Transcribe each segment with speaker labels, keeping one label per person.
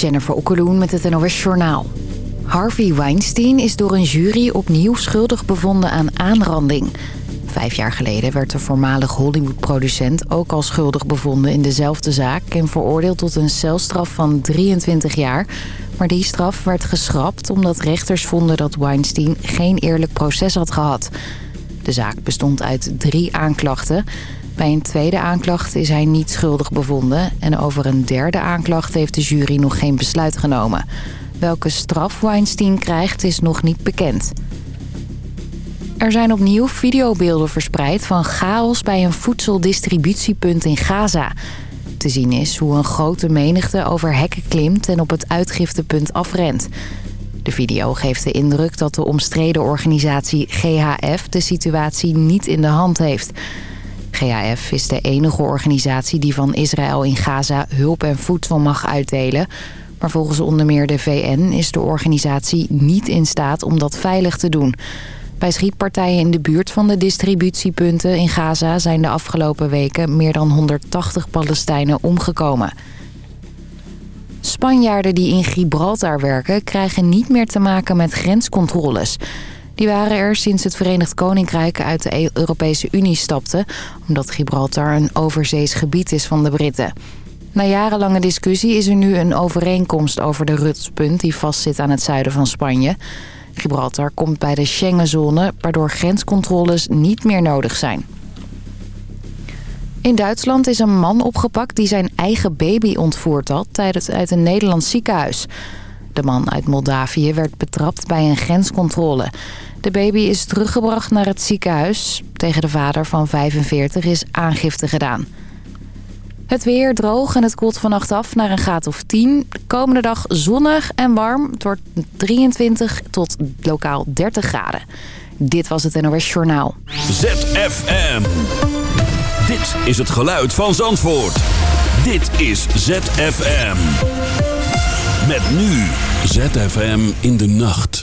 Speaker 1: Jennifer Okkeloen met het NOS Journaal. Harvey Weinstein is door een jury opnieuw schuldig bevonden aan aanranding. Vijf jaar geleden werd de voormalig Hollywood-producent ook al schuldig bevonden in dezelfde zaak... en veroordeeld tot een celstraf van 23 jaar. Maar die straf werd geschrapt omdat rechters vonden dat Weinstein geen eerlijk proces had gehad. De zaak bestond uit drie aanklachten... Bij een tweede aanklacht is hij niet schuldig bevonden... en over een derde aanklacht heeft de jury nog geen besluit genomen. Welke straf Weinstein krijgt is nog niet bekend. Er zijn opnieuw videobeelden verspreid van chaos bij een voedseldistributiepunt in Gaza. Te zien is hoe een grote menigte over hekken klimt en op het uitgiftepunt afrent. De video geeft de indruk dat de omstreden organisatie GHF de situatie niet in de hand heeft... GAF is de enige organisatie die van Israël in Gaza hulp en voedsel mag uitdelen. Maar volgens onder meer de VN is de organisatie niet in staat om dat veilig te doen. Bij schietpartijen in de buurt van de distributiepunten in Gaza... zijn de afgelopen weken meer dan 180 Palestijnen omgekomen. Spanjaarden die in Gibraltar werken krijgen niet meer te maken met grenscontroles... Die waren er sinds het Verenigd Koninkrijk uit de e- Europese Unie stapte... omdat Gibraltar een overzees gebied is van de Britten. Na jarenlange discussie is er nu een overeenkomst over de rutspunt... die vastzit aan het zuiden van Spanje. Gibraltar komt bij de Schengenzone... waardoor grenscontroles niet meer nodig zijn. In Duitsland is een man opgepakt die zijn eigen baby ontvoerd had... tijdens uit een Nederlands ziekenhuis... De man uit Moldavië werd betrapt bij een grenscontrole. De baby is teruggebracht naar het ziekenhuis. Tegen de vader van 45 is aangifte gedaan. Het weer droog en het koelt vannacht af naar een graad of 10. De komende dag zonnig en warm. Het wordt 23 tot lokaal 30 graden. Dit was het NOS Journaal.
Speaker 2: ZFM. Dit is het geluid van Zandvoort. Dit is ZFM. Met nu ZFM in de nacht.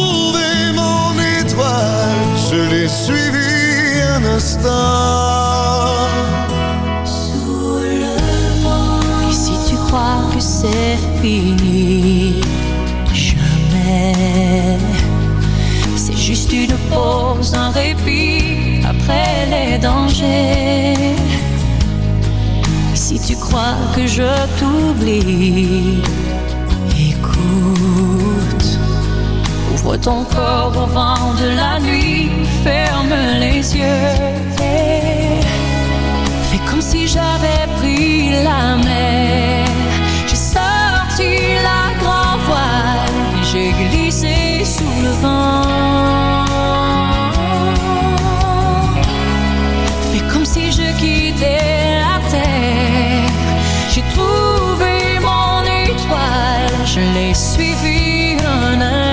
Speaker 3: trouvé mon étoile, je l'ai suivi un instant.
Speaker 4: Sous le vent. Et si tu crois que c'est fini, jamais. C'est juste une pause, un répit après les dangers. Si tu crois que je t'oublie, Ton corps au vent de la nuit, ferme les yeux. et Fais comme si j'avais pris la mer. J'ai sorti la grand voile j'ai glissé sous le vent. Fais comme si je quittais la terre. J'ai trouvé mon étoile, je l'ai suivi un.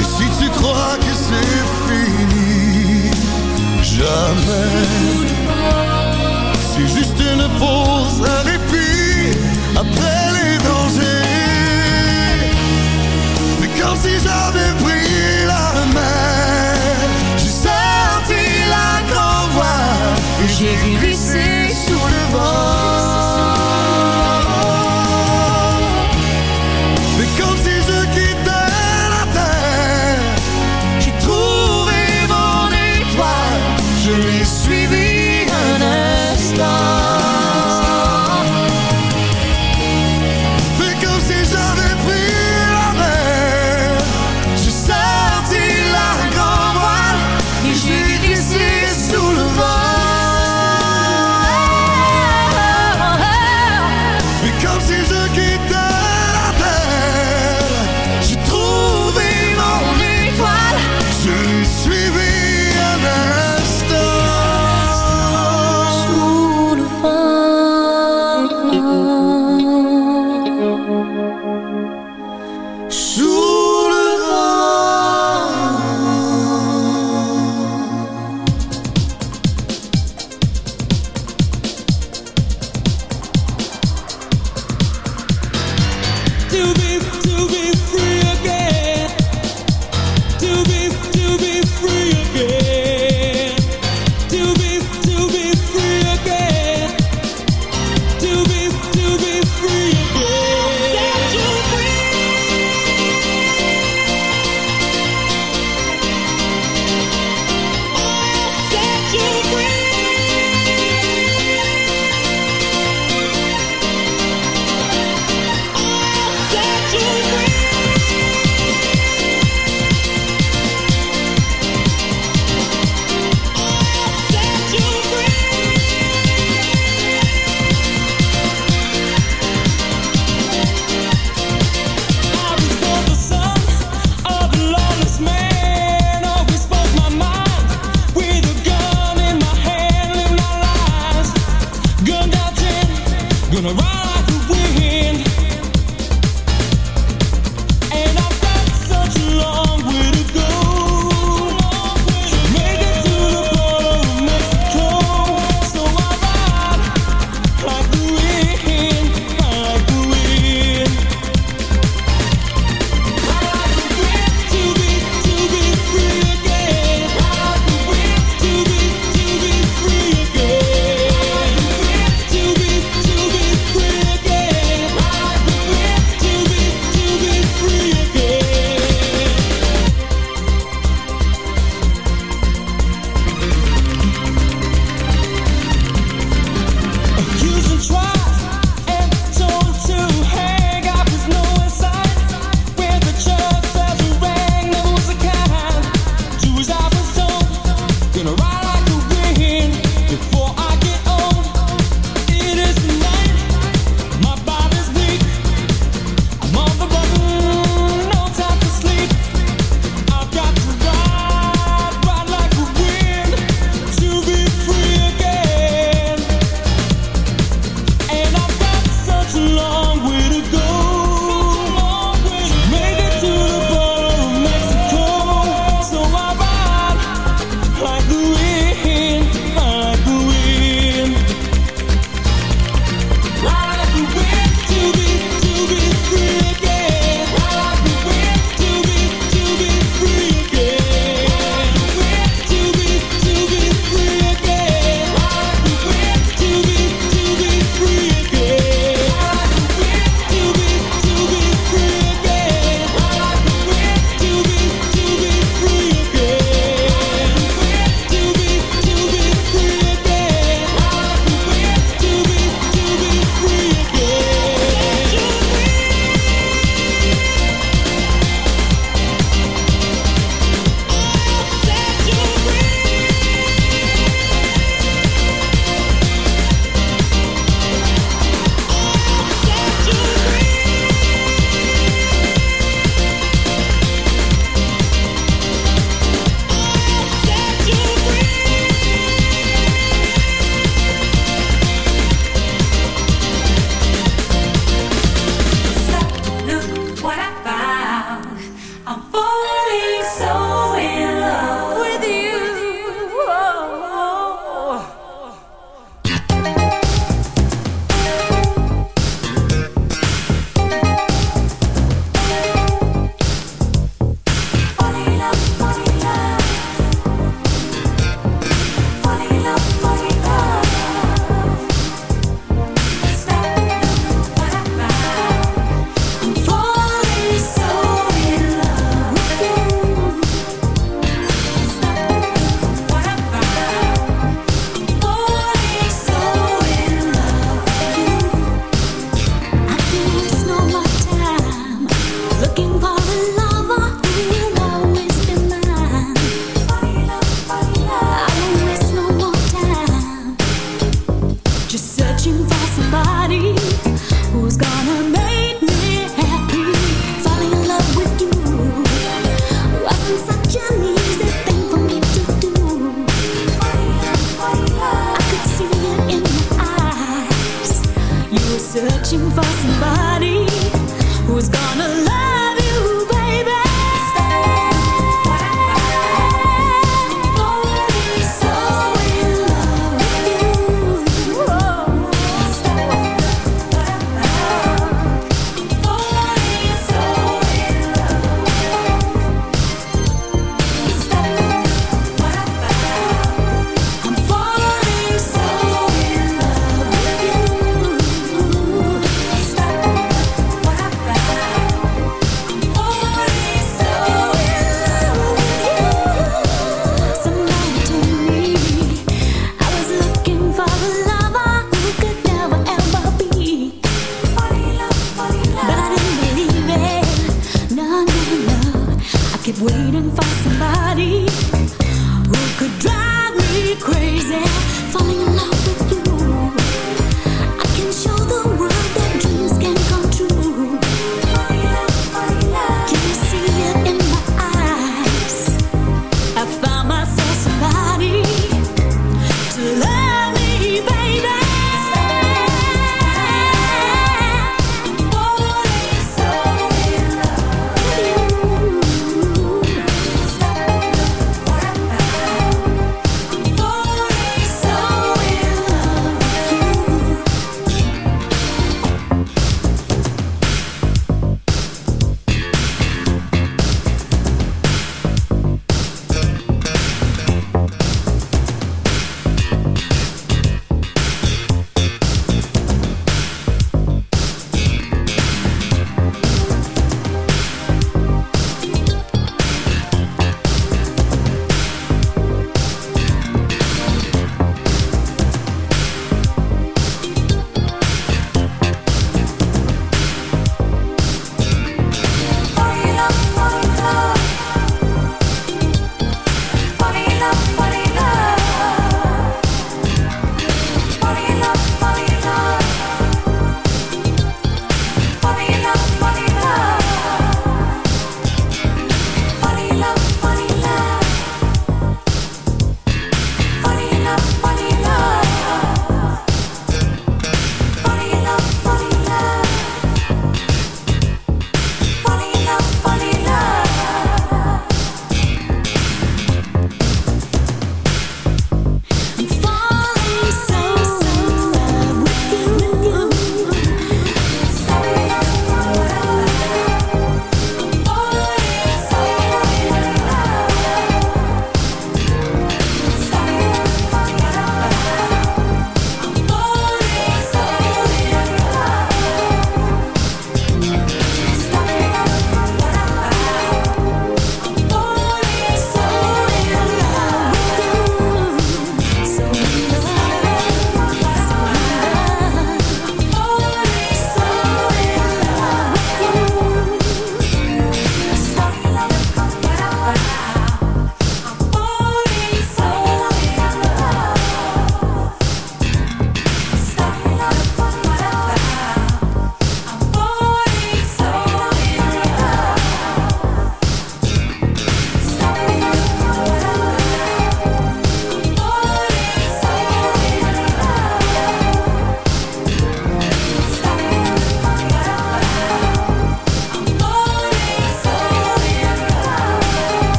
Speaker 3: Et si tu crois que c'est fini Jamais. Si juste une fosse répit après les dangers. Mais quand si
Speaker 5: jamais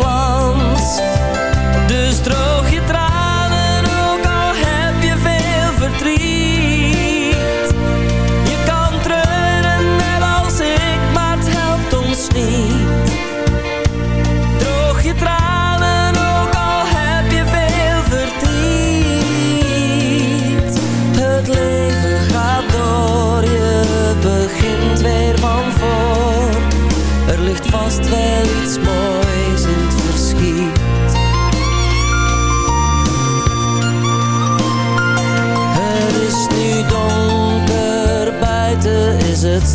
Speaker 6: Weer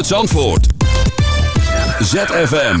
Speaker 7: Vanuit Zandvoort. ZFM.